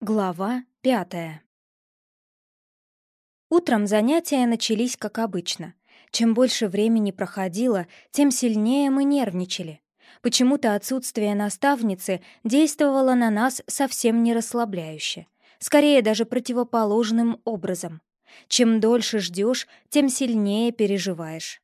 Глава пятая Утром занятия начались как обычно. Чем больше времени проходило, тем сильнее мы нервничали. Почему-то отсутствие наставницы действовало на нас совсем не расслабляюще. Скорее, даже противоположным образом. Чем дольше ждешь, тем сильнее переживаешь.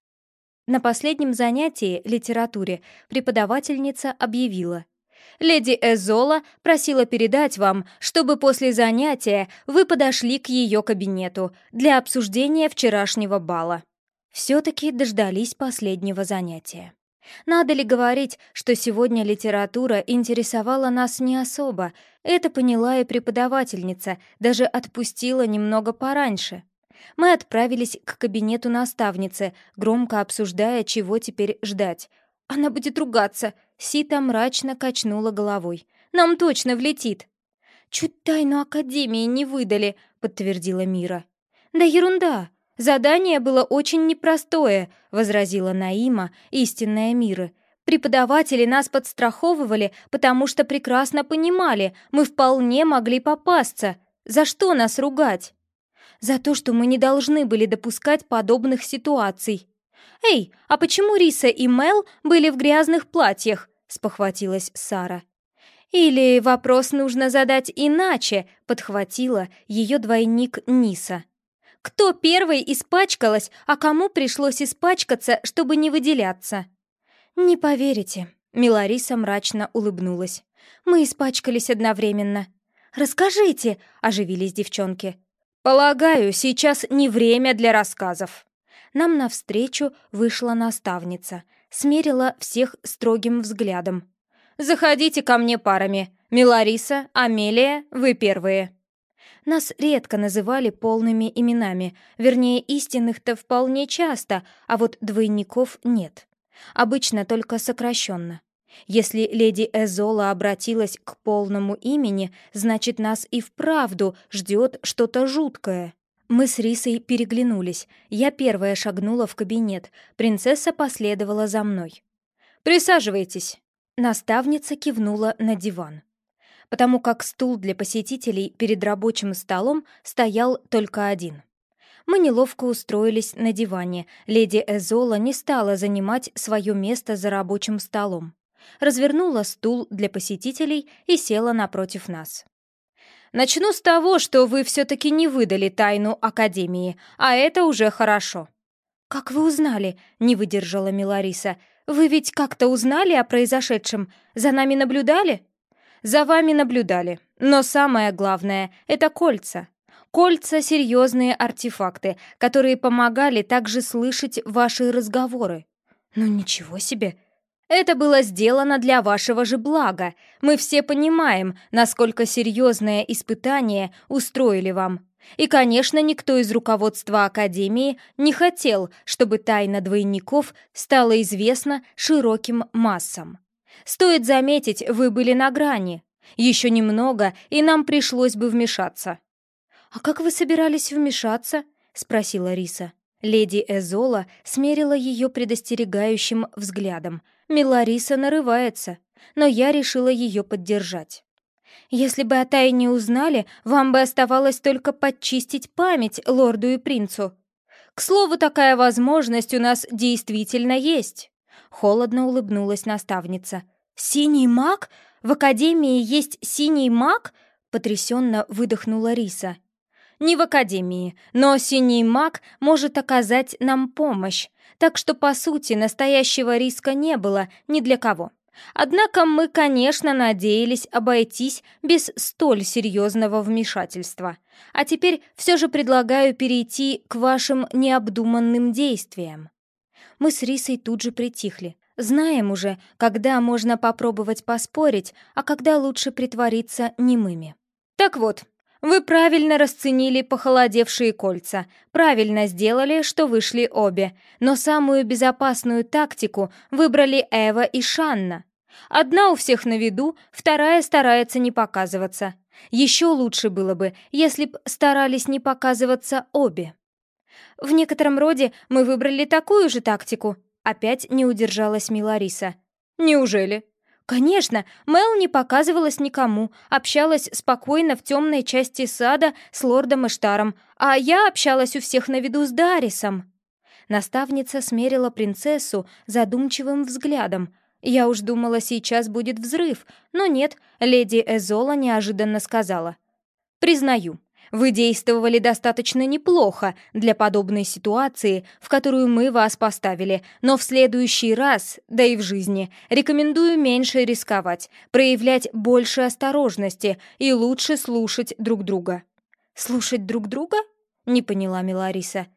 На последнем занятии, литературе, преподавательница объявила — Леди Эзола просила передать вам, чтобы после занятия вы подошли к ее кабинету для обсуждения вчерашнего бала. Все-таки дождались последнего занятия. Надо ли говорить, что сегодня литература интересовала нас не особо? Это поняла и преподавательница, даже отпустила немного пораньше. Мы отправились к кабинету наставницы, громко обсуждая, чего теперь ждать. «Она будет ругаться», Сита мрачно качнула головой. «Нам точно влетит!» «Чуть тайну Академии не выдали», — подтвердила Мира. «Да ерунда! Задание было очень непростое», — возразила Наима, истинная Мира. «Преподаватели нас подстраховывали, потому что прекрасно понимали, мы вполне могли попасться. За что нас ругать?» «За то, что мы не должны были допускать подобных ситуаций», «Эй, а почему Риса и Мел были в грязных платьях?» — спохватилась Сара. «Или вопрос нужно задать иначе», — подхватила ее двойник Ниса. «Кто первой испачкалась, а кому пришлось испачкаться, чтобы не выделяться?» «Не поверите», — Милариса мрачно улыбнулась. «Мы испачкались одновременно». «Расскажите», — оживились девчонки. «Полагаю, сейчас не время для рассказов», нам навстречу вышла наставница, смерила всех строгим взглядом. «Заходите ко мне парами. Милариса, Амелия, вы первые». Нас редко называли полными именами, вернее, истинных-то вполне часто, а вот двойников нет. Обычно только сокращенно. Если леди Эзола обратилась к полному имени, значит, нас и вправду ждет что-то жуткое. Мы с Рисой переглянулись. Я первая шагнула в кабинет. Принцесса последовала за мной. «Присаживайтесь!» Наставница кивнула на диван. Потому как стул для посетителей перед рабочим столом стоял только один. Мы неловко устроились на диване. Леди Эзола не стала занимать свое место за рабочим столом. Развернула стул для посетителей и села напротив нас. Начну с того, что вы все-таки не выдали тайну Академии, а это уже хорошо». «Как вы узнали?» — не выдержала Милариса. «Вы ведь как-то узнали о произошедшем? За нами наблюдали?» «За вами наблюдали. Но самое главное — это кольца. Кольца — серьезные артефакты, которые помогали также слышать ваши разговоры». «Ну ничего себе!» Это было сделано для вашего же блага. Мы все понимаем, насколько серьезное испытание устроили вам. И, конечно, никто из руководства Академии не хотел, чтобы тайна двойников стала известна широким массам. Стоит заметить, вы были на грани. Еще немного, и нам пришлось бы вмешаться. «А как вы собирались вмешаться?» — спросила Риса. Леди Эзола смерила ее предостерегающим взглядом — Милариса нарывается, но я решила ее поддержать. Если бы о тайне узнали, вам бы оставалось только подчистить память лорду и принцу. К слову, такая возможность у нас действительно есть. Холодно улыбнулась наставница. «Синий маг? В Академии есть синий маг?» Потрясенно выдохнула Риса. «Не в Академии, но синий маг может оказать нам помощь так что, по сути, настоящего риска не было ни для кого. Однако мы, конечно, надеялись обойтись без столь серьезного вмешательства. А теперь все же предлагаю перейти к вашим необдуманным действиям. Мы с Рисой тут же притихли. Знаем уже, когда можно попробовать поспорить, а когда лучше притвориться немыми. Так вот, вы правильно расценили похолодевшие кольца, правильно сделали, что вышли обе, но самую безопасную тактику выбрали Эва и Шанна. Одна у всех на виду, вторая старается не показываться. Еще лучше было бы, если б старались не показываться обе. В некотором роде мы выбрали такую же тактику. Опять не удержалась Милариса. Неужели? Конечно, Мел не показывалась никому, общалась спокойно в темной части сада с лордом Эштаром, а я общалась у всех на виду с Дарисом. Наставница смерила принцессу задумчивым взглядом. Я уж думала, сейчас будет взрыв, но нет, леди Эзола неожиданно сказала. «Признаю, вы действовали достаточно неплохо для подобной ситуации, в которую мы вас поставили, но в следующий раз, да и в жизни, рекомендую меньше рисковать, проявлять больше осторожности и лучше слушать друг друга». «Слушать друг друга?» — не поняла Милариса.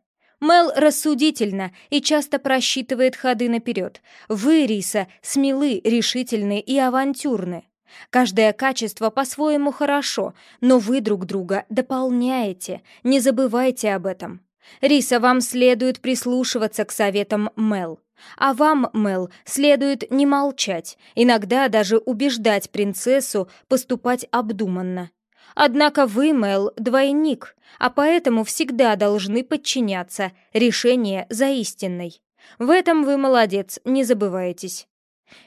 Мел рассудительна и часто просчитывает ходы наперед. Вы, Риса, смелы, решительны и авантюрны. Каждое качество по-своему хорошо, но вы друг друга дополняете, не забывайте об этом. Риса, вам следует прислушиваться к советам Мел. А вам, Мел, следует не молчать, иногда даже убеждать принцессу поступать обдуманно. Однако вы, Мел, двойник, а поэтому всегда должны подчиняться, решение за истинной. В этом вы молодец, не забывайтесь.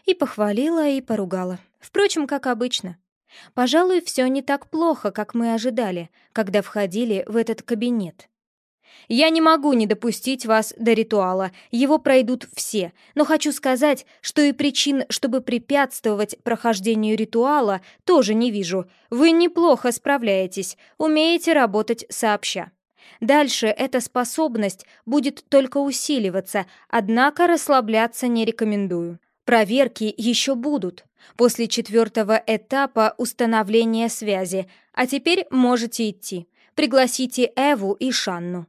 И похвалила, и поругала. Впрочем, как обычно. Пожалуй, все не так плохо, как мы ожидали, когда входили в этот кабинет. Я не могу не допустить вас до ритуала, его пройдут все, но хочу сказать, что и причин, чтобы препятствовать прохождению ритуала, тоже не вижу. Вы неплохо справляетесь, умеете работать сообща. Дальше эта способность будет только усиливаться, однако расслабляться не рекомендую. Проверки еще будут. После четвертого этапа установления связи. А теперь можете идти. Пригласите Эву и Шанну.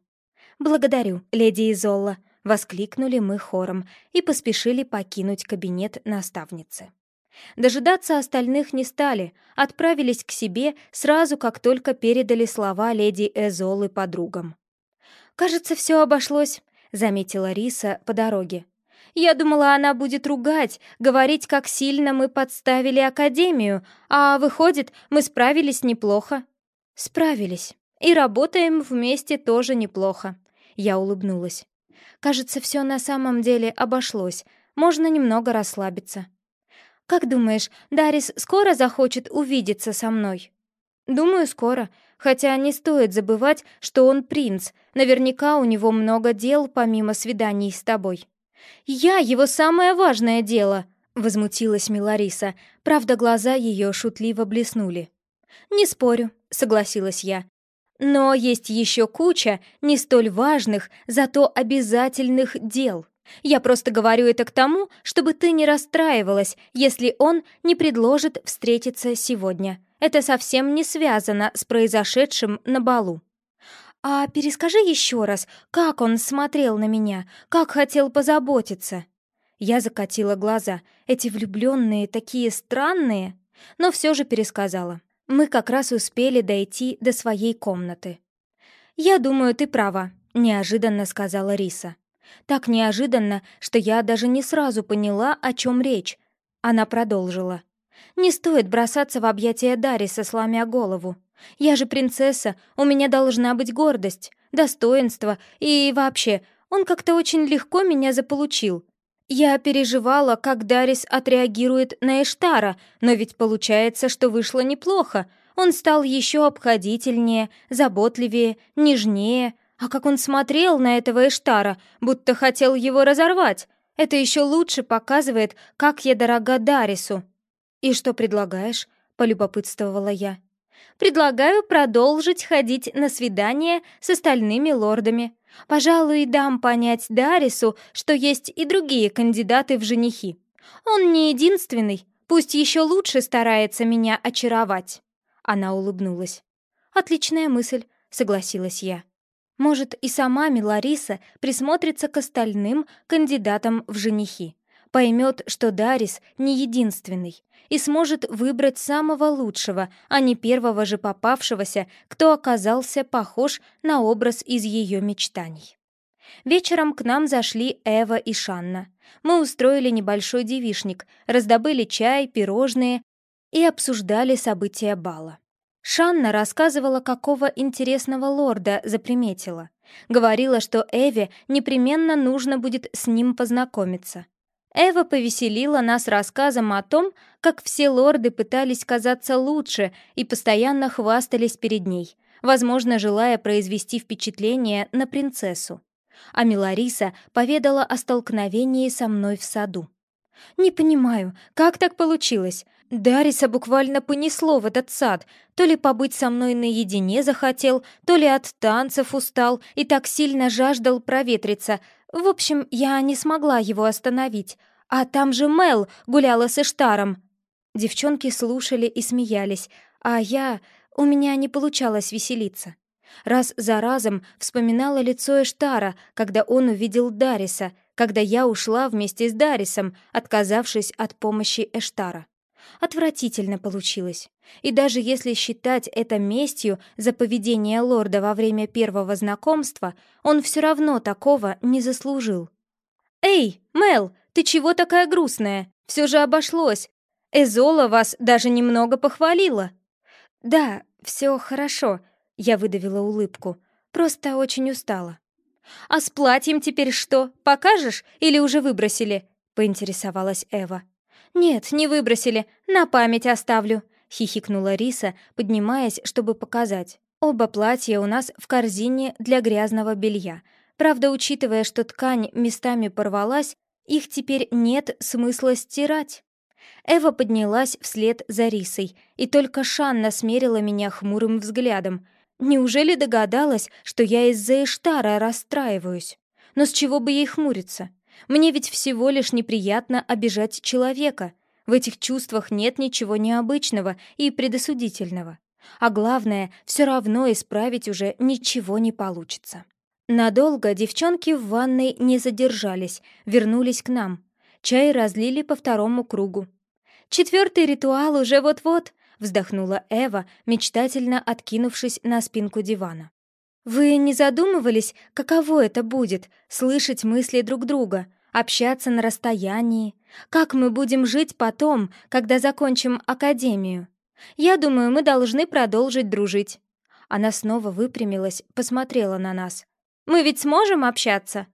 «Благодарю, леди Изолла», — воскликнули мы хором и поспешили покинуть кабинет наставницы. Дожидаться остальных не стали, отправились к себе сразу, как только передали слова леди Эзолы подругам. «Кажется, все обошлось», — заметила Риса по дороге. Я думала, она будет ругать, говорить, как сильно мы подставили Академию, а выходит, мы справились неплохо». «Справились. И работаем вместе тоже неплохо». Я улыбнулась. «Кажется, все на самом деле обошлось. Можно немного расслабиться». «Как думаешь, Дарис скоро захочет увидеться со мной?» «Думаю, скоро. Хотя не стоит забывать, что он принц. Наверняка у него много дел, помимо свиданий с тобой». «Я его самое важное дело!» — возмутилась Милариса. Правда, глаза ее шутливо блеснули. «Не спорю», — согласилась я. «Но есть еще куча не столь важных, зато обязательных дел. Я просто говорю это к тому, чтобы ты не расстраивалась, если он не предложит встретиться сегодня. Это совсем не связано с произошедшим на балу». «А перескажи еще раз, как он смотрел на меня, как хотел позаботиться?» Я закатила глаза. Эти влюбленные такие странные. Но все же пересказала. Мы как раз успели дойти до своей комнаты. «Я думаю, ты права», — неожиданно сказала Риса. Так неожиданно, что я даже не сразу поняла, о чем речь. Она продолжила. «Не стоит бросаться в объятия Дариса, сломя голову. Я же принцесса, у меня должна быть гордость, достоинство и вообще, он как-то очень легко меня заполучил. Я переживала, как Дарис отреагирует на Эштара, но ведь получается, что вышло неплохо. Он стал еще обходительнее, заботливее, нежнее. А как он смотрел на этого Эштара, будто хотел его разорвать. Это еще лучше показывает, как я дорога Дарису. «И что предлагаешь?» — полюбопытствовала я. Предлагаю продолжить ходить на свидания с остальными лордами. Пожалуй, дам понять Дарису, что есть и другие кандидаты в женихи. Он не единственный, пусть еще лучше старается меня очаровать». Она улыбнулась. «Отличная мысль», — согласилась я. «Может, и сама Милариса присмотрится к остальным кандидатам в женихи поймет, что Дарис не единственный, и сможет выбрать самого лучшего, а не первого же попавшегося, кто оказался похож на образ из ее мечтаний. Вечером к нам зашли Эва и Шанна. Мы устроили небольшой девишник, раздобыли чай, пирожные и обсуждали события бала. Шанна рассказывала, какого интересного лорда заприметила. Говорила, что Эве непременно нужно будет с ним познакомиться. Эва повеселила нас рассказом о том, как все лорды пытались казаться лучше и постоянно хвастались перед ней, возможно, желая произвести впечатление на принцессу. А Милариса поведала о столкновении со мной в саду. «Не понимаю, как так получилось? Дариса буквально понесло в этот сад. То ли побыть со мной наедине захотел, то ли от танцев устал и так сильно жаждал проветриться. В общем, я не смогла его остановить. А там же Мел гуляла с Эштаром. Девчонки слушали и смеялись, а я... У меня не получалось веселиться. Раз за разом вспоминала лицо Эштара, когда он увидел Дариса, когда я ушла вместе с Дарисом, отказавшись от помощи Эштара. Отвратительно получилось. И даже если считать это местью за поведение лорда во время первого знакомства, он все равно такого не заслужил. «Эй, Мел, ты чего такая грустная? Все же обошлось. Эзола вас даже немного похвалила». «Да, все хорошо», — я выдавила улыбку. «Просто очень устала». «А с платьем теперь что, покажешь или уже выбросили?» — поинтересовалась Эва. «Нет, не выбросили, на память оставлю», — хихикнула Риса, поднимаясь, чтобы показать. «Оба платья у нас в корзине для грязного белья. Правда, учитывая, что ткань местами порвалась, их теперь нет смысла стирать». Эва поднялась вслед за Рисой, и только Шанна смерила меня хмурым взглядом. Неужели догадалась, что я из-за Эштара расстраиваюсь? Но с чего бы ей хмуриться? Мне ведь всего лишь неприятно обижать человека. В этих чувствах нет ничего необычного и предосудительного. А главное, все равно исправить уже ничего не получится. Надолго девчонки в ванной не задержались, вернулись к нам. Чай разлили по второму кругу. «Четвертый ритуал уже вот-вот», — вздохнула Эва, мечтательно откинувшись на спинку дивана. «Вы не задумывались, каково это будет — слышать мысли друг друга, общаться на расстоянии? Как мы будем жить потом, когда закончим академию? Я думаю, мы должны продолжить дружить». Она снова выпрямилась, посмотрела на нас. «Мы ведь сможем общаться?»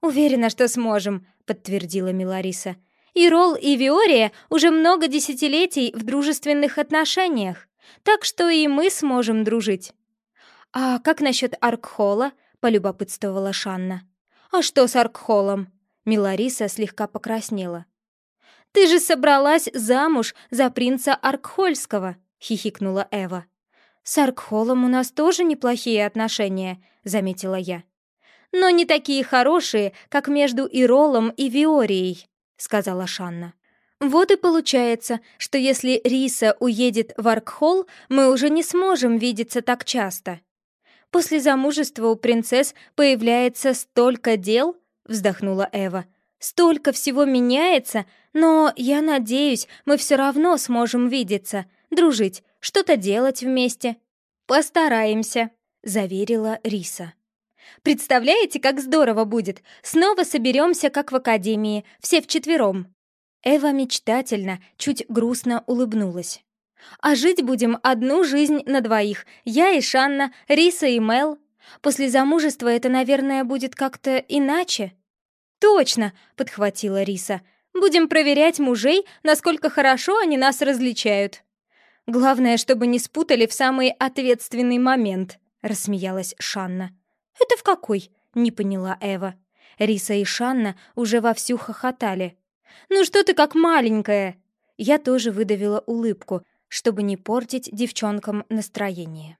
«Уверена, что сможем», — подтвердила Милариса. «И Ролл, и Виория уже много десятилетий в дружественных отношениях, так что и мы сможем дружить». «А как насчет Аркхола?» — полюбопытствовала Шанна. «А что с Аркхолом?» Милариса слегка покраснела. «Ты же собралась замуж за принца Аркхольского!» — хихикнула Эва. «С Аркхолом у нас тоже неплохие отношения», — заметила я. «Но не такие хорошие, как между Иролом и Виорией», — сказала Шанна. «Вот и получается, что если Риса уедет в Аркхол, мы уже не сможем видеться так часто». После замужества у принцесс появляется столько дел, вздохнула Эва. Столько всего меняется, но я надеюсь, мы все равно сможем видеться, дружить, что-то делать вместе. Постараемся, заверила Риса. Представляете, как здорово будет? Снова соберемся, как в академии, все вчетвером. Эва мечтательно, чуть грустно улыбнулась. А жить будем одну жизнь на двоих. Я и Шанна, Риса и Мел. После замужества это, наверное, будет как-то иначе». «Точно!» — подхватила Риса. «Будем проверять мужей, насколько хорошо они нас различают». «Главное, чтобы не спутали в самый ответственный момент», — рассмеялась Шанна. «Это в какой?» — не поняла Эва. Риса и Шанна уже вовсю хохотали. «Ну что ты как маленькая?» Я тоже выдавила улыбку, чтобы не портить девчонкам настроение.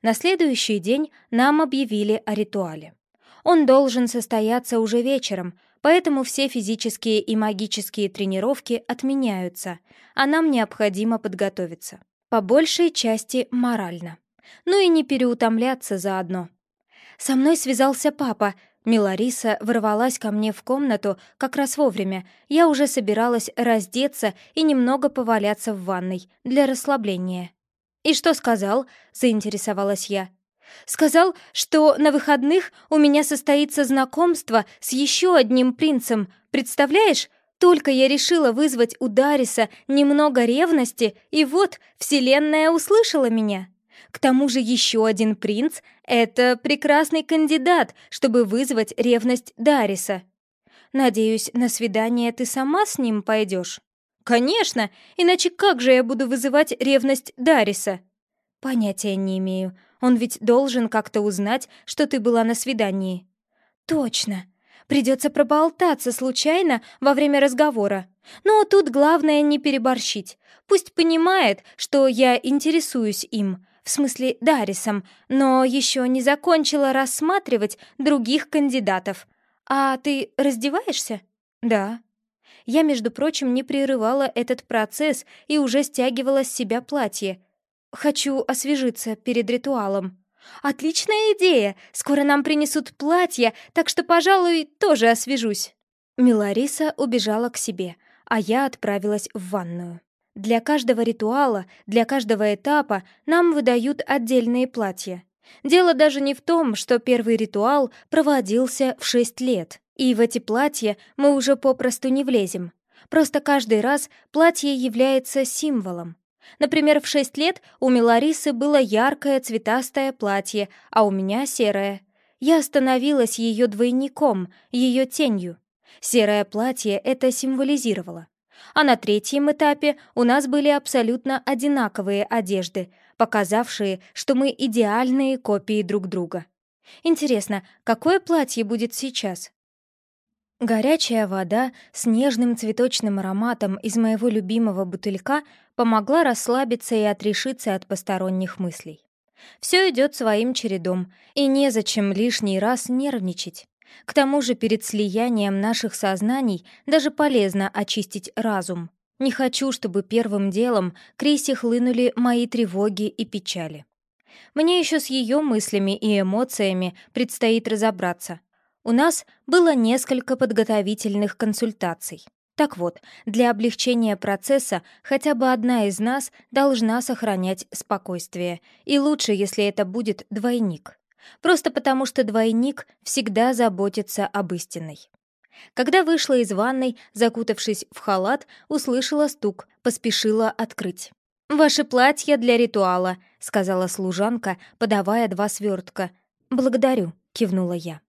На следующий день нам объявили о ритуале. Он должен состояться уже вечером, поэтому все физические и магические тренировки отменяются, а нам необходимо подготовиться. По большей части морально. Ну и не переутомляться заодно. Со мной связался папа, Милариса ворвалась ко мне в комнату как раз вовремя. Я уже собиралась раздеться и немного поваляться в ванной для расслабления. «И что сказал?» — заинтересовалась я. «Сказал, что на выходных у меня состоится знакомство с еще одним принцем. Представляешь? Только я решила вызвать у Дариса немного ревности, и вот Вселенная услышала меня». К тому же еще один принц — это прекрасный кандидат, чтобы вызвать ревность Дариса. Надеюсь, на свидание ты сама с ним пойдешь? Конечно, иначе как же я буду вызывать ревность Дариса? Понятия не имею. Он ведь должен как-то узнать, что ты была на свидании. Точно. Придется проболтаться случайно во время разговора. Но тут главное не переборщить. Пусть понимает, что я интересуюсь им, в смысле Дарисом, но еще не закончила рассматривать других кандидатов. А ты раздеваешься? Да. Я, между прочим, не прерывала этот процесс и уже стягивала с себя платье. Хочу освежиться перед ритуалом. Отличная идея! Скоро нам принесут платье, так что, пожалуй, тоже освежусь. Милариса убежала к себе, а я отправилась в ванную. Для каждого ритуала, для каждого этапа нам выдают отдельные платья. Дело даже не в том, что первый ритуал проводился в шесть лет, и в эти платья мы уже попросту не влезем. Просто каждый раз платье является символом. Например, в шесть лет у Миларисы было яркое цветастое платье, а у меня серое. Я становилась ее двойником, ее тенью. Серое платье это символизировало. А на третьем этапе у нас были абсолютно одинаковые одежды, показавшие, что мы идеальные копии друг друга. Интересно, какое платье будет сейчас? Горячая вода с нежным цветочным ароматом из моего любимого бутылька помогла расслабиться и отрешиться от посторонних мыслей. Все идет своим чередом, и незачем лишний раз нервничать. К тому же перед слиянием наших сознаний даже полезно очистить разум. Не хочу, чтобы первым делом к Рисе хлынули мои тревоги и печали. Мне еще с ее мыслями и эмоциями предстоит разобраться. У нас было несколько подготовительных консультаций. Так вот, для облегчения процесса хотя бы одна из нас должна сохранять спокойствие, и лучше, если это будет двойник. Просто потому, что двойник всегда заботится об истинной. Когда вышла из ванной, закутавшись в халат, услышала стук, поспешила открыть. «Ваше платье для ритуала», — сказала служанка, подавая два свертка. «Благодарю», — кивнула я.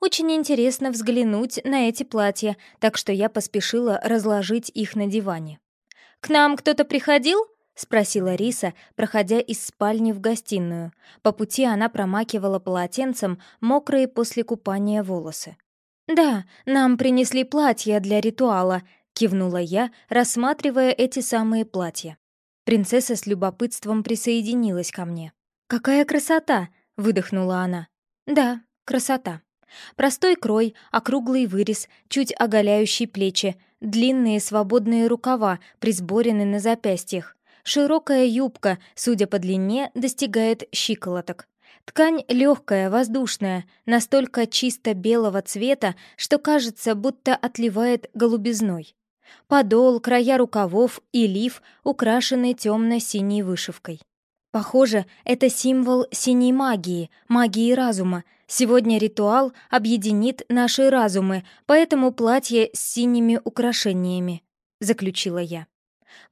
Очень интересно взглянуть на эти платья, так что я поспешила разложить их на диване. «К нам кто-то приходил?» — спросила Риса, проходя из спальни в гостиную. По пути она промакивала полотенцем мокрые после купания волосы. «Да, нам принесли платья для ритуала», — кивнула я, рассматривая эти самые платья. Принцесса с любопытством присоединилась ко мне. «Какая красота!» — выдохнула она. «Да, красота». Простой крой, округлый вырез, чуть оголяющий плечи, длинные свободные рукава, присборены на запястьях. Широкая юбка, судя по длине, достигает щиколоток. Ткань легкая, воздушная, настолько чисто белого цвета, что кажется, будто отливает голубизной. Подол, края рукавов и лиф украшены темно-синей вышивкой. Похоже, это символ синей магии, магии разума, Сегодня ритуал объединит наши разумы, поэтому платье с синими украшениями», — заключила я.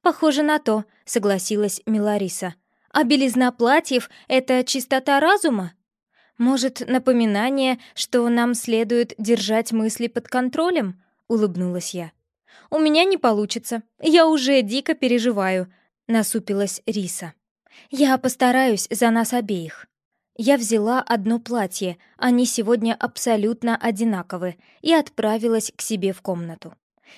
«Похоже на то», — согласилась Милариса. «А белизна платьев — это чистота разума?» «Может, напоминание, что нам следует держать мысли под контролем?» — улыбнулась я. «У меня не получится. Я уже дико переживаю», — насупилась Риса. «Я постараюсь за нас обеих». Я взяла одно платье, они сегодня абсолютно одинаковы, и отправилась к себе в комнату.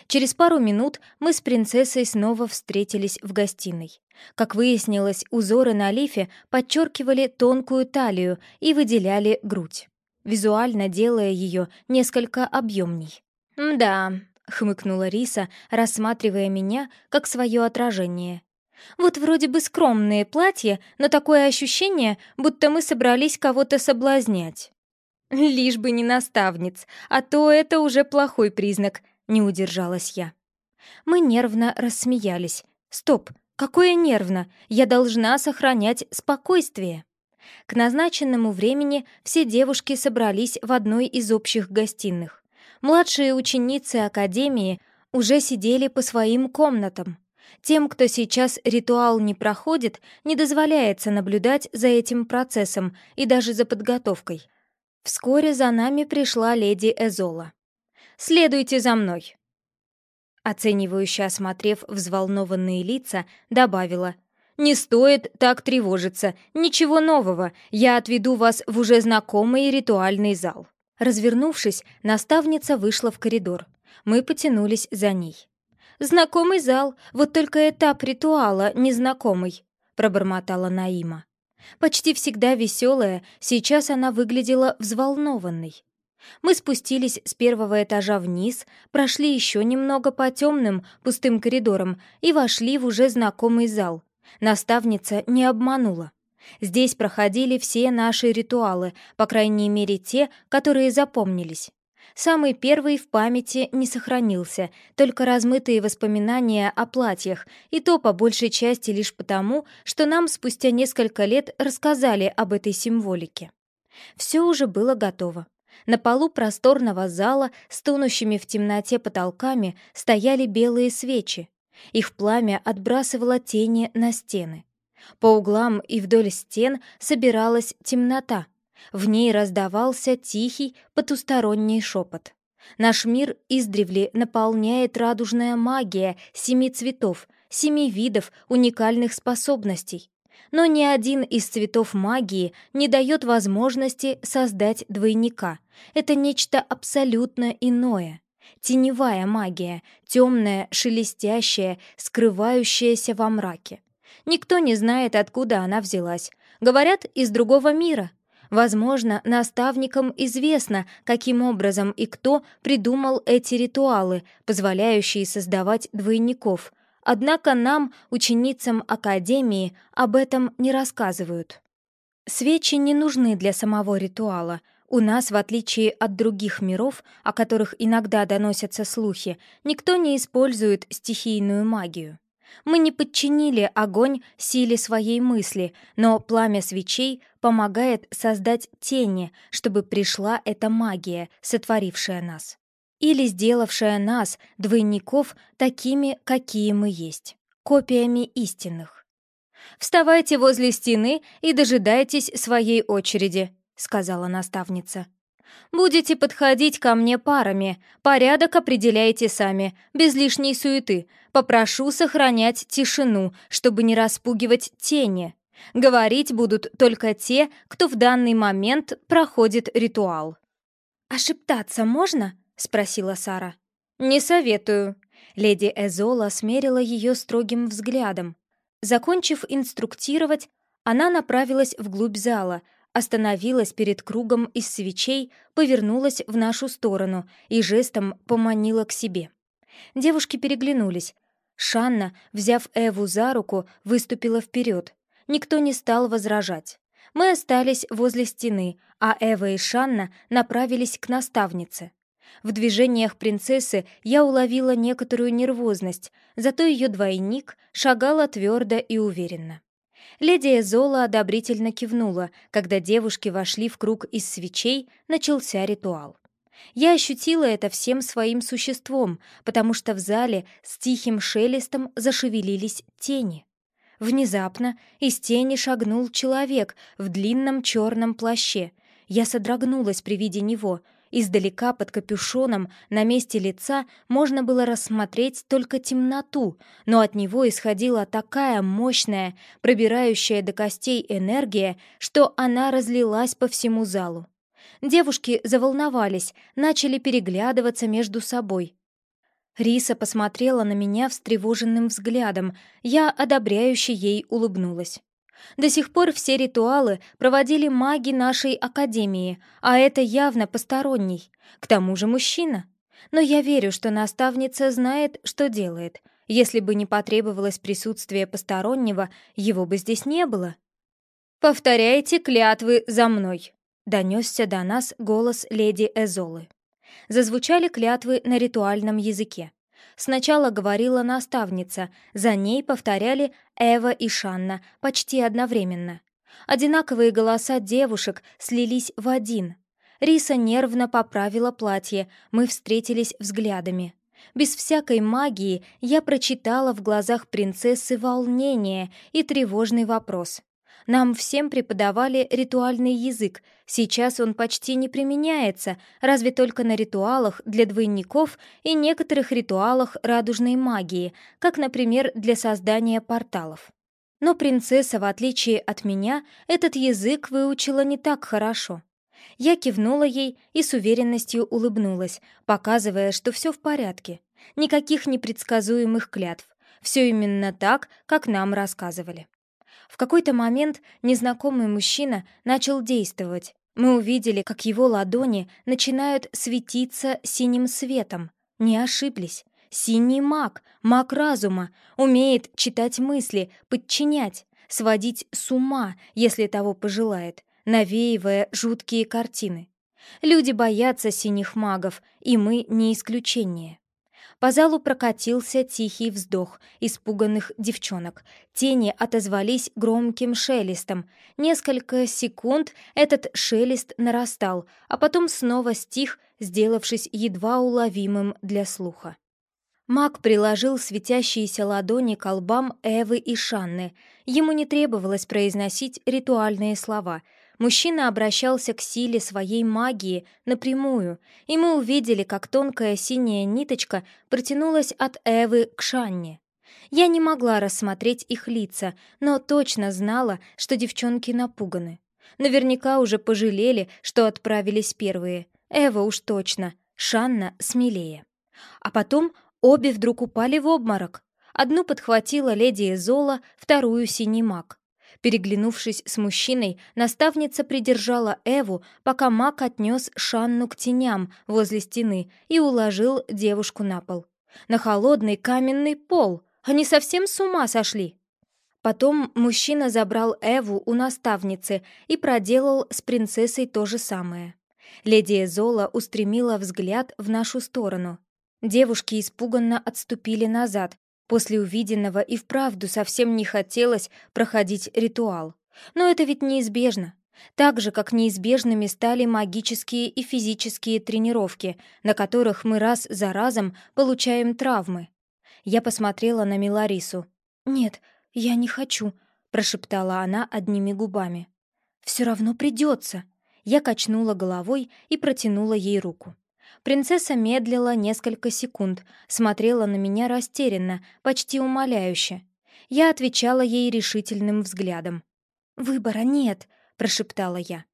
Через пару минут мы с принцессой снова встретились в гостиной. Как выяснилось, узоры на лифе подчеркивали тонкую талию и выделяли грудь, визуально делая ее несколько объемней. «Да», — хмыкнула Риса, рассматривая меня как свое отражение. Вот вроде бы скромные платья, но такое ощущение, будто мы собрались кого-то соблазнять. Лишь бы не наставниц, а то это уже плохой признак, не удержалась я. Мы нервно рассмеялись. Стоп, какое нервно? Я должна сохранять спокойствие. К назначенному времени все девушки собрались в одной из общих гостиных. Младшие ученицы академии уже сидели по своим комнатам, тем, кто сейчас ритуал не проходит, не дозволяется наблюдать за этим процессом и даже за подготовкой. Вскоре за нами пришла леди Эзола. Следуйте за мной!» Оценивающе осмотрев взволнованные лица, добавила «Не стоит так тревожиться, ничего нового, я отведу вас в уже знакомый ритуальный зал». Развернувшись, наставница вышла в коридор. Мы потянулись за ней. «Знакомый зал, вот только этап ритуала незнакомый», — пробормотала Наима. Почти всегда веселая, сейчас она выглядела взволнованной. Мы спустились с первого этажа вниз, прошли еще немного по темным, пустым коридорам и вошли в уже знакомый зал. Наставница не обманула. Здесь проходили все наши ритуалы, по крайней мере те, которые запомнились. Самый первый в памяти не сохранился, только размытые воспоминания о платьях, и то по большей части лишь потому, что нам спустя несколько лет рассказали об этой символике. Все уже было готово. На полу просторного зала с тонущими в темноте потолками стояли белые свечи. Их пламя отбрасывало тени на стены. По углам и вдоль стен собиралась темнота. В ней раздавался тихий потусторонний шепот. Наш мир издревле наполняет радужная магия семи цветов, семи видов уникальных способностей но ни один из цветов магии не дает возможности создать двойника. Это нечто абсолютно иное. Теневая магия, темная, шелестящая, скрывающаяся во мраке. Никто не знает, откуда она взялась. Говорят, из другого мира. Возможно, наставникам известно, каким образом и кто придумал эти ритуалы, позволяющие создавать двойников — Однако нам, ученицам Академии, об этом не рассказывают. Свечи не нужны для самого ритуала. У нас, в отличие от других миров, о которых иногда доносятся слухи, никто не использует стихийную магию. Мы не подчинили огонь силе своей мысли, но пламя свечей помогает создать тени, чтобы пришла эта магия, сотворившая нас или сделавшая нас, двойников, такими, какие мы есть, копиями истинных. «Вставайте возле стены и дожидайтесь своей очереди», — сказала наставница. «Будете подходить ко мне парами, порядок определяйте сами, без лишней суеты. Попрошу сохранять тишину, чтобы не распугивать тени. Говорить будут только те, кто в данный момент проходит ритуал». «А шептаться можно?» — спросила Сара. «Не советую». Леди Эзола смерила ее строгим взглядом. Закончив инструктировать, она направилась вглубь зала, остановилась перед кругом из свечей, повернулась в нашу сторону и жестом поманила к себе. Девушки переглянулись. Шанна, взяв Эву за руку, выступила вперед. Никто не стал возражать. Мы остались возле стены, а Эва и Шанна направились к наставнице. В движениях принцессы я уловила некоторую нервозность, зато ее двойник шагала твердо и уверенно. Леди Эзола одобрительно кивнула, когда девушки вошли в круг из свечей, начался ритуал. Я ощутила это всем своим существом, потому что в зале с тихим шелестом зашевелились тени. Внезапно из тени шагнул человек в длинном черном плаще. Я содрогнулась при виде него — Издалека под капюшоном на месте лица можно было рассмотреть только темноту, но от него исходила такая мощная, пробирающая до костей энергия, что она разлилась по всему залу. Девушки заволновались, начали переглядываться между собой. Риса посмотрела на меня встревоженным взглядом, я одобряюще ей улыбнулась. До сих пор все ритуалы проводили маги нашей академии, а это явно посторонний, к тому же мужчина. Но я верю, что наставница знает, что делает. Если бы не потребовалось присутствие постороннего, его бы здесь не было. «Повторяйте клятвы за мной», — донесся до нас голос леди Эзолы. Зазвучали клятвы на ритуальном языке. Сначала говорила наставница, за ней повторяли Эва и Шанна почти одновременно. Одинаковые голоса девушек слились в один. Риса нервно поправила платье, мы встретились взглядами. Без всякой магии я прочитала в глазах принцессы волнение и тревожный вопрос. Нам всем преподавали ритуальный язык. Сейчас он почти не применяется, разве только на ритуалах для двойников и некоторых ритуалах радужной магии, как, например, для создания порталов. Но принцесса, в отличие от меня, этот язык выучила не так хорошо. Я кивнула ей и с уверенностью улыбнулась, показывая, что все в порядке. Никаких непредсказуемых клятв. Все именно так, как нам рассказывали. В какой-то момент незнакомый мужчина начал действовать. Мы увидели, как его ладони начинают светиться синим светом. Не ошиблись. Синий маг, маг разума, умеет читать мысли, подчинять, сводить с ума, если того пожелает, навеивая жуткие картины. Люди боятся синих магов, и мы не исключение. По залу прокатился тихий вздох испуганных девчонок. Тени отозвались громким шелестом. Несколько секунд этот шелест нарастал, а потом снова стих, сделавшись едва уловимым для слуха. Маг приложил светящиеся ладони к лбам Эвы и Шанны. Ему не требовалось произносить ритуальные слова — Мужчина обращался к силе своей магии напрямую, и мы увидели, как тонкая синяя ниточка протянулась от Эвы к Шанне. Я не могла рассмотреть их лица, но точно знала, что девчонки напуганы. Наверняка уже пожалели, что отправились первые. Эва уж точно, Шанна смелее. А потом обе вдруг упали в обморок. Одну подхватила леди Эзола, вторую — синий маг. Переглянувшись с мужчиной, наставница придержала Эву, пока маг отнес Шанну к теням возле стены и уложил девушку на пол. На холодный каменный пол! Они совсем с ума сошли! Потом мужчина забрал Эву у наставницы и проделал с принцессой то же самое. Леди Эзола устремила взгляд в нашу сторону. Девушки испуганно отступили назад, После увиденного и вправду совсем не хотелось проходить ритуал. Но это ведь неизбежно. Так же, как неизбежными стали магические и физические тренировки, на которых мы раз за разом получаем травмы. Я посмотрела на Миларису. «Нет, я не хочу», — прошептала она одними губами. «Все равно придется». Я качнула головой и протянула ей руку. Принцесса медлила несколько секунд, смотрела на меня растерянно, почти умоляюще. Я отвечала ей решительным взглядом. «Выбора нет», — прошептала я.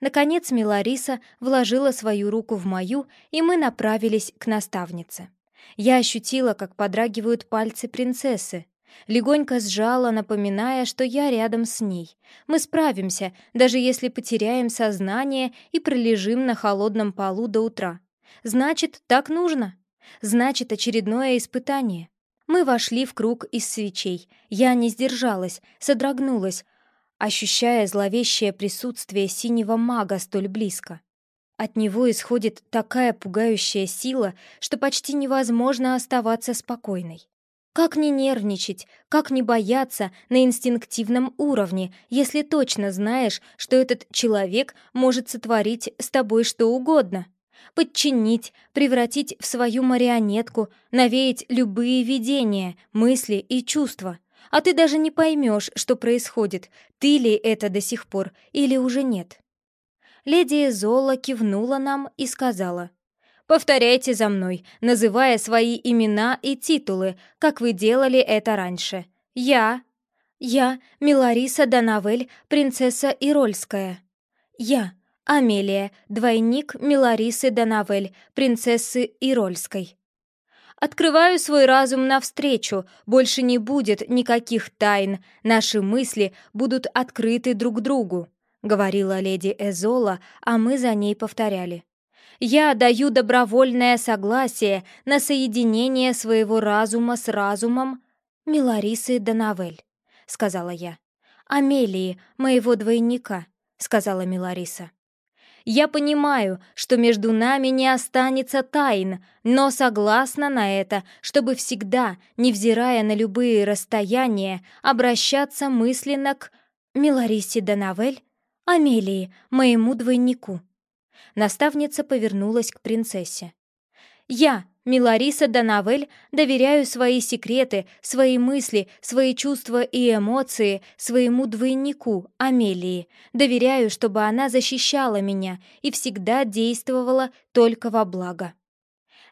Наконец Милариса вложила свою руку в мою, и мы направились к наставнице. Я ощутила, как подрагивают пальцы принцессы. Легонько сжала, напоминая, что я рядом с ней. Мы справимся, даже если потеряем сознание и пролежим на холодном полу до утра. Значит, так нужно. Значит, очередное испытание. Мы вошли в круг из свечей. Я не сдержалась, содрогнулась, ощущая зловещее присутствие синего мага столь близко. От него исходит такая пугающая сила, что почти невозможно оставаться спокойной. Как не нервничать, как не бояться на инстинктивном уровне, если точно знаешь, что этот человек может сотворить с тобой что угодно? Подчинить, превратить в свою марионетку, навеять любые видения, мысли и чувства. А ты даже не поймешь, что происходит, ты ли это до сих пор или уже нет. Леди Зола кивнула нам и сказала, «Повторяйте за мной, называя свои имена и титулы, как вы делали это раньше. Я...» «Я, Милариса Данавель, принцесса Ирольская». «Я, Амелия, двойник Миларисы Данавель, принцессы Ирольской. Открываю свой разум навстречу, больше не будет никаких тайн, наши мысли будут открыты друг другу, говорила леди Эзола, а мы за ней повторяли. Я даю добровольное согласие на соединение своего разума с разумом Миларисы Данавель, сказала я. Амелии, моего двойника, сказала Милариса. Я понимаю, что между нами не останется тайн, но согласна на это, чтобы всегда, невзирая на любые расстояния, обращаться мысленно к Миларисе Данавель, Амелии, моему двойнику. Наставница повернулась к принцессе. «Я, Милариса Данавель, доверяю свои секреты, свои мысли, свои чувства и эмоции своему двойнику, Амелии. Доверяю, чтобы она защищала меня и всегда действовала только во благо.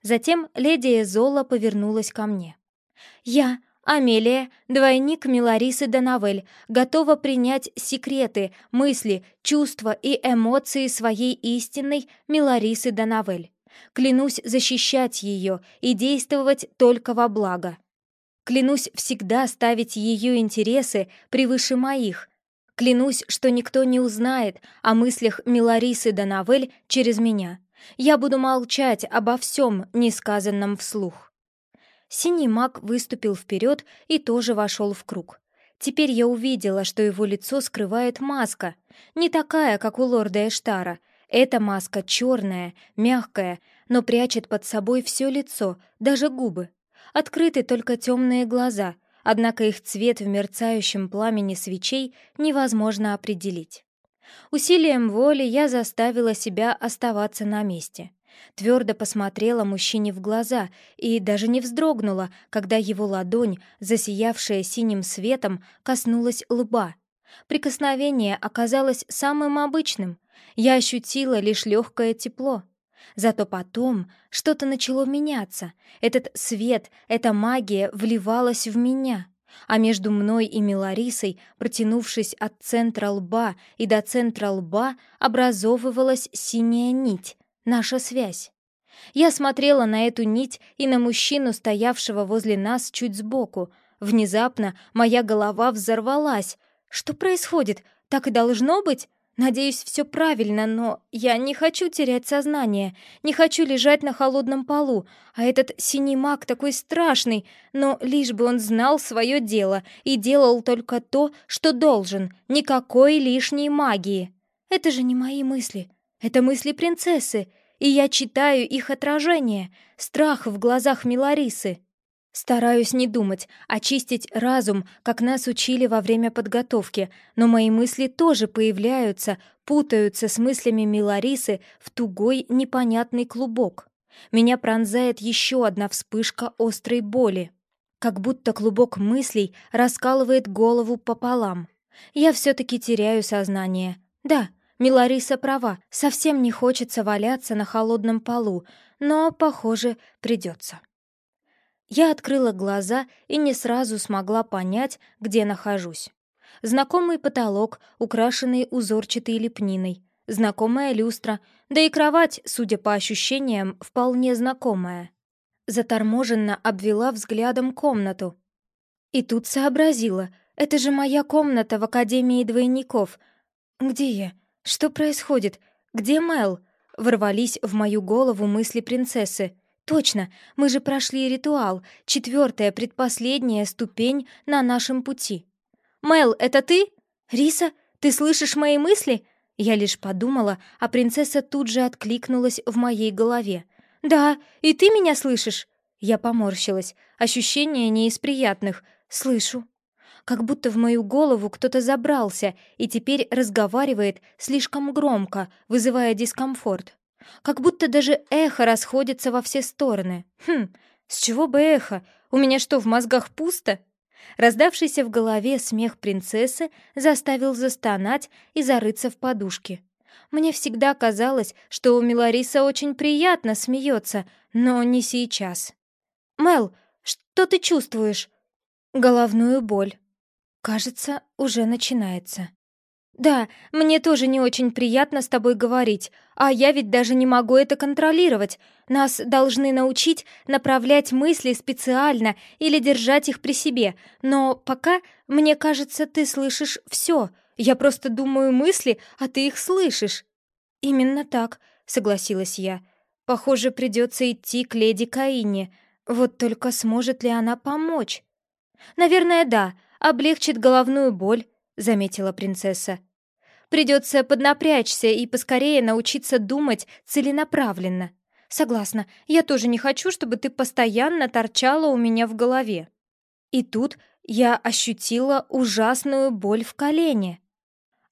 Затем леди Эзола повернулась ко мне. «Я, Амелия, двойник Миларисы Данавель, готова принять секреты, мысли, чувства и эмоции своей истинной Миларисы Данавель. Клянусь защищать ее и действовать только во благо. Клянусь всегда ставить ее интересы превыше моих. Клянусь, что никто не узнает о мыслях Миларисы Данавель через меня. Я буду молчать обо всем, несказанном вслух. Синий маг выступил вперед и тоже вошел в круг. Теперь я увидела, что его лицо скрывает маска. Не такая, как у лорда Эштара. Эта маска черная, мягкая, но прячет под собой все лицо, даже губы. Открыты только темные глаза, однако их цвет в мерцающем пламени свечей невозможно определить. Усилием воли я заставила себя оставаться на месте. Твердо посмотрела мужчине в глаза и даже не вздрогнула, когда его ладонь, засиявшая синим светом, коснулась лба. Прикосновение оказалось самым обычным. Я ощутила лишь легкое тепло. Зато потом что-то начало меняться. Этот свет, эта магия вливалась в меня а между мной и Миларисой, протянувшись от центра лба и до центра лба, образовывалась синяя нить, наша связь. Я смотрела на эту нить и на мужчину, стоявшего возле нас чуть сбоку. Внезапно моя голова взорвалась. Что происходит? Так и должно быть? Надеюсь, все правильно, но я не хочу терять сознание, не хочу лежать на холодном полу, а этот синий маг такой страшный, но лишь бы он знал свое дело и делал только то, что должен, никакой лишней магии. Это же не мои мысли, это мысли принцессы, и я читаю их отражение, страх в глазах Миларисы. Стараюсь не думать, очистить разум, как нас учили во время подготовки, но мои мысли тоже появляются, путаются с мыслями Миларисы в тугой непонятный клубок. Меня пронзает еще одна вспышка острой боли. Как будто клубок мыслей раскалывает голову пополам. Я все-таки теряю сознание. Да, Милариса права, совсем не хочется валяться на холодном полу, но, похоже, придется. Я открыла глаза и не сразу смогла понять, где нахожусь. Знакомый потолок, украшенный узорчатой лепниной, знакомая люстра, да и кровать, судя по ощущениям, вполне знакомая. Заторможенно обвела взглядом комнату. И тут сообразила, это же моя комната в Академии двойников. Где я? Что происходит? Где Мел? Ворвались в мою голову мысли принцессы. Точно, мы же прошли ритуал, четвертая, предпоследняя ступень на нашем пути. Мел, это ты? Риса, ты слышишь мои мысли? Я лишь подумала, а принцесса тут же откликнулась в моей голове. «Да, и ты меня слышишь?» Я поморщилась. Ощущение не из приятных. «Слышу». Как будто в мою голову кто-то забрался и теперь разговаривает слишком громко, вызывая дискомфорт. Как будто даже эхо расходится во все стороны. Хм, с чего бы эхо? У меня что, в мозгах пусто? Раздавшийся в голове смех принцессы заставил застонать и зарыться в подушке. Мне всегда казалось, что у Милариса очень приятно смеется, но не сейчас. «Мел, что ты чувствуешь?» «Головную боль. Кажется, уже начинается». «Да, мне тоже не очень приятно с тобой говорить, а я ведь даже не могу это контролировать. Нас должны научить направлять мысли специально или держать их при себе, но пока, мне кажется, ты слышишь все. Я просто думаю мысли, а ты их слышишь». «Именно так», — согласилась я. «Похоже, придется идти к леди Каине. Вот только сможет ли она помочь?» «Наверное, да, облегчит головную боль» — заметила принцесса. «Придется поднапрячься и поскорее научиться думать целенаправленно. Согласна, я тоже не хочу, чтобы ты постоянно торчала у меня в голове». И тут я ощутила ужасную боль в колене.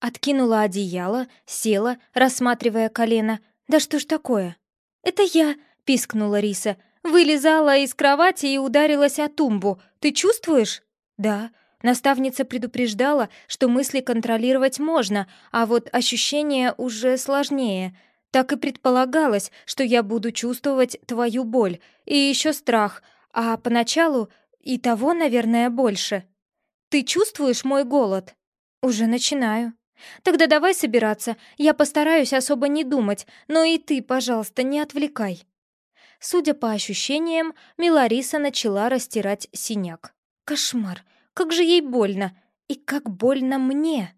Откинула одеяло, села, рассматривая колено. «Да что ж такое?» «Это я!» — пискнула Риса. Вылезала из кровати и ударилась о тумбу. Ты чувствуешь? Да. Наставница предупреждала, что мысли контролировать можно, а вот ощущения уже сложнее. Так и предполагалось, что я буду чувствовать твою боль. И еще страх. А поначалу и того, наверное, больше. Ты чувствуешь мой голод? Уже начинаю. Тогда давай собираться. Я постараюсь особо не думать, но и ты, пожалуйста, не отвлекай. Судя по ощущениям, Милариса начала растирать синяк. Кошмар! Как же ей больно! И как больно мне!